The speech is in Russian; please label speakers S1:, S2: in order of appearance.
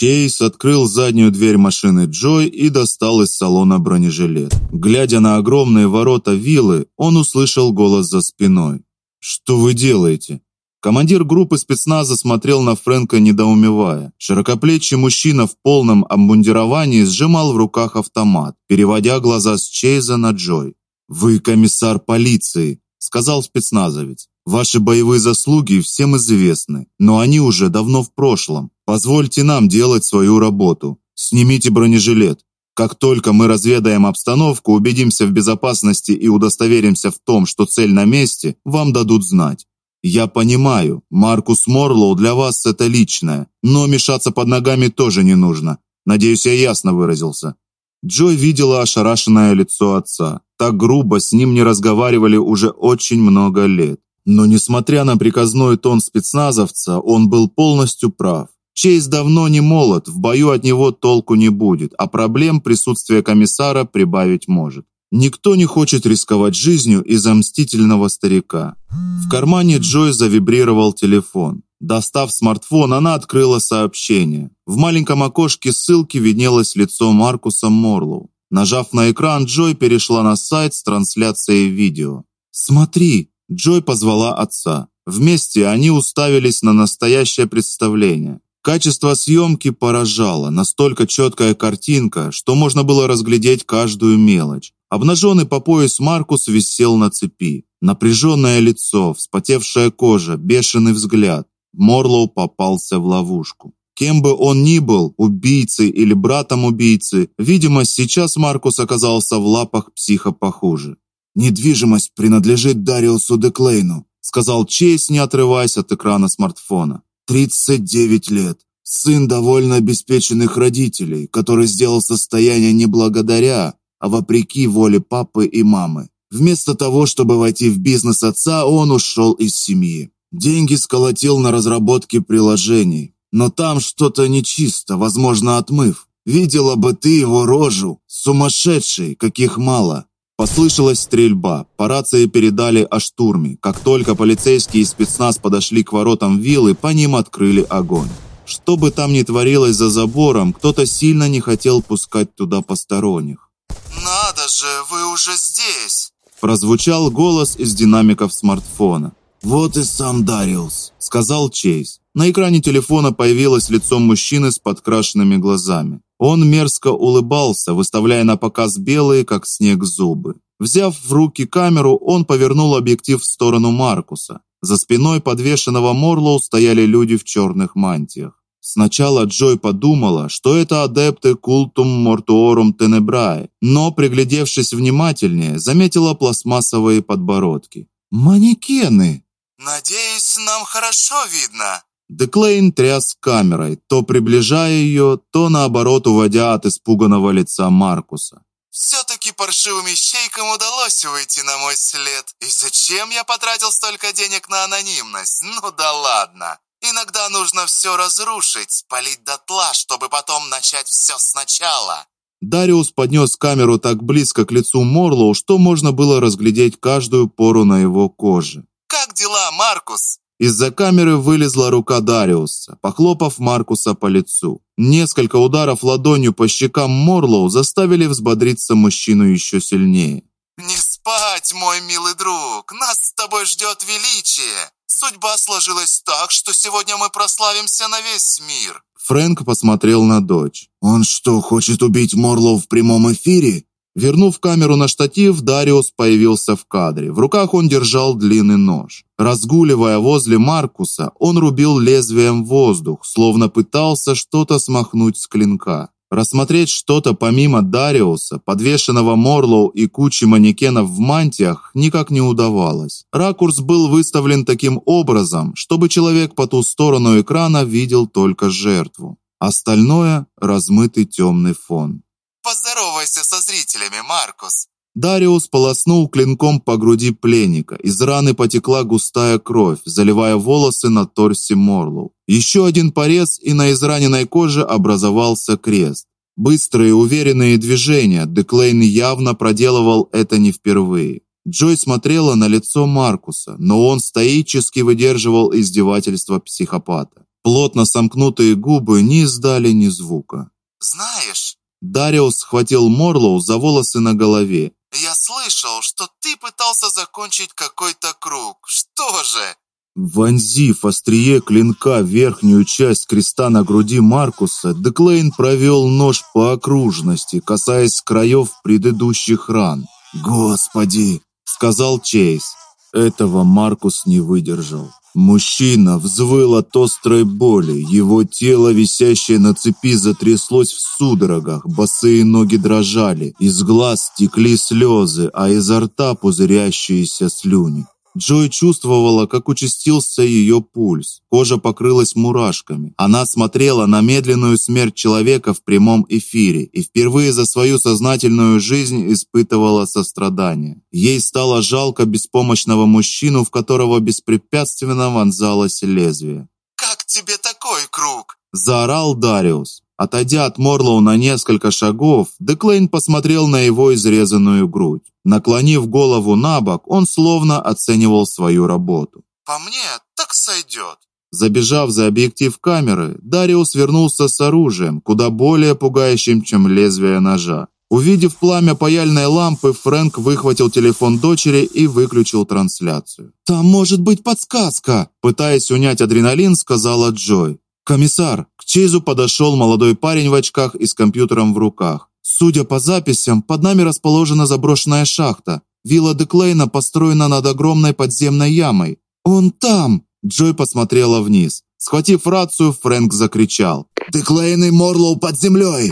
S1: Чейз открыл заднюю дверь машины Джой и достал из салона бронежилет. Глядя на огромные ворота виллы, он услышал голос за спиной. Что вы делаете? Командир группы спецназа смотрел на Фрэнка недоумевая. Широкоплечий мужчина в полном обмундировании сжимал в руках автомат, переводя глаза с Чейза на Джой. "Вы комиссар полиции", сказал спецназовец. "Ваши боевые заслуги всем известны, но они уже давно в прошлом. Позвольте нам делать свою работу. Снимите бронежилет. Как только мы разведаем обстановку, убедимся в безопасности и удостоверимся в том, что цель на месте, вам дадут знать. Я понимаю, Маркус Морлоу для вас это личное, но мешаться под ногами тоже не нужно. Надеюсь, я ясно выразился. Джой видела ошарашенное лицо отца. Так грубо с ним не разговаривали уже очень много лет. Но несмотря на приказной тон спецназовца, он был полностью прав. Чейз давно не молод, в бою от него толку не будет, а проблем присутствие комиссара прибавить может. Никто не хочет рисковать жизнью из-за мстительного старика. В кармане Джой завибрировал телефон. Достав смартфон, она открыла сообщение. В маленьком окошке ссылки виднелось лицо Маркуса Морлоу. Нажав на экран, Джой перешла на сайт с трансляцией видео. "Смотри", Джой позвала отца. Вместе они уставились на настоящее представление. Качество съемки поражало, настолько четкая картинка, что можно было разглядеть каждую мелочь. Обнаженный по пояс Маркус висел на цепи. Напряженное лицо, вспотевшая кожа, бешеный взгляд. Морлоу попался в ловушку. Кем бы он ни был, убийцей или братом убийцы, видимо, сейчас Маркус оказался в лапах психа похуже. Недвижимость принадлежит Дариусу Деклейну, сказал Чейз, не отрываясь от экрана смартфона. 39 лет. Сын довольно обеспеченных родителей, который сделал состояние не благодаря, а вопреки воле папы и мамы. Вместо того, чтобы войти в бизнес отца, он ушел из семьи. Деньги сколотил на разработке приложений, но там что-то нечисто, возможно, отмыв. Видела бы ты его рожу, сумасшедший, каких мало. Послышалась стрельба. По рации передали о штурме. Как только полицейские и спецназ подошли к воротам виллы, по ним открыли огонь. Что бы там ни творилось за забором, кто-то сильно не хотел пускать туда посторонних.
S2: Надо же, вы уже здесь.
S1: Прозвучал голос из динамиков смартфона.
S2: Вот и сам Дариус,
S1: сказал Чейз. На экране телефона появилось лицо мужчины с подкрашенными глазами. Он мерзко улыбался, выставляя на показ белые, как снег, зубы. Взяв в руки камеру, он повернул объектив в сторону Маркуса. За спиной подвешенного Морлоу стояли люди в черных мантиях. Сначала Джой подумала, что это адепты культум мортуорум тенебраe, но приглядевшись внимательнее, заметила пластмассовые подбородки. Манекены.
S2: Надеюсь, нам хорошо видно.
S1: Деклейн тряс камерой, то приближая ее, то наоборот уводя от испуганного лица Маркуса.
S2: все таки паршивым ищейкам удалось выйти на мой след. И зачем я потратил столько денег на анонимность? Ну да ладно. Иногда нужно все разрушить, спалить дотла, чтобы потом начать все сначала.
S1: Дариус поднес камеру так близко к лицу Морлоу, что можно было разглядеть каждую пору на его коже.
S2: Как дела, Маркус?
S1: Из-за камеры вылезла рука Дариуса, похлопав Маркуса по лицу. Несколько ударов ладонью по щекам Морлоу заставили взбодриться мужчину еще сильнее.
S2: Не спать, мой милый друг. Нас с тобой ждет величие. Судьба сложилась так, что сегодня мы прославимся на весь мир.
S1: Фрэнк посмотрел на дочь.
S2: Он что, хочет убить Морлоу в прямом эфире?
S1: Вернув камеру на штатив, Дариус появился в кадре. В руках он держал длинный нож. Разгуливая возле Маркуса, он рубил лезвием воздух, словно пытался что-то смахнуть с клинка. Рассмотреть что-то помимо Дариуса, подвешенного Морлоу и кучи манекенов в мантиях никак не удавалось. Ракурс был выставлен таким образом, чтобы человек по ту сторону экрана видел только жертву. Остальное размытый темный фон.
S2: Поздоровайся со зрителями, Маркус.
S1: Дариус полоснул клинком по груди пленника. Из раны потекла густая кровь, заливая волосы на торсе Морлоу. Еще один порез, и на израненной коже образовался крест. Быстрые, уверенные движения. Деклейн явно проделывал это не впервые. Джой смотрела на лицо Маркуса, но он стоически выдерживал издевательства психопата. Плотно сомкнутые губы не издали ни звука.
S2: Знаешь,
S1: Дариус схватил Морлоу за волосы на голове.
S2: Я слышал, что ты пытался закончить какой-то круг. Что же?
S1: Вонзив острие клинка в верхнюю часть креста на груди Маркуса, Деклейн провел нож по окружности, касаясь краев предыдущих ран. "Господи", сказал Чейз. Этого Маркус не выдержал. Мужчина взвыл от острой боли, его тело, висящее на цепи, затряслось в судорогах, босые ноги дрожали, из глаз текли слезы, а изо рта пузырящиеся слюни. Джой чувствовала, как участился ее пульс. Кожа покрылась мурашками. Она смотрела на медленную смерть человека в прямом эфире и впервые за свою сознательную жизнь испытывала сострадание. Ей стало жалко беспомощного мужчину, в которого беспрепятственно вонзалось лезвие.
S2: Как тебе такой круг?
S1: заорал Дариус. Отойдя от Морлоу на несколько шагов, Деклейн посмотрел на его изрезанную грудь. Наклонив голову набок, он словно оценивал свою работу.
S2: По мне, так сойдет.
S1: Забежав за объектив камеры, Дариус вернулся с оружием, куда более пугающим, чем лезвие ножа. Увидев пламя паяльной лампы, Фрэнк выхватил телефон дочери и выключил трансляцию. Там может быть подсказка, пытаясь унять адреналин, сказала Джой. Комиссар, к Чейзу подошел молодой парень в очках и с компьютером в руках. Судя по записям, под нами расположена заброшенная шахта. Вилла Деклейна построена над огромной подземной ямой. Он там. Джой посмотрела вниз. Схватив рацию, Фрэнк закричал: "Деклейн и Морлоу под землей!»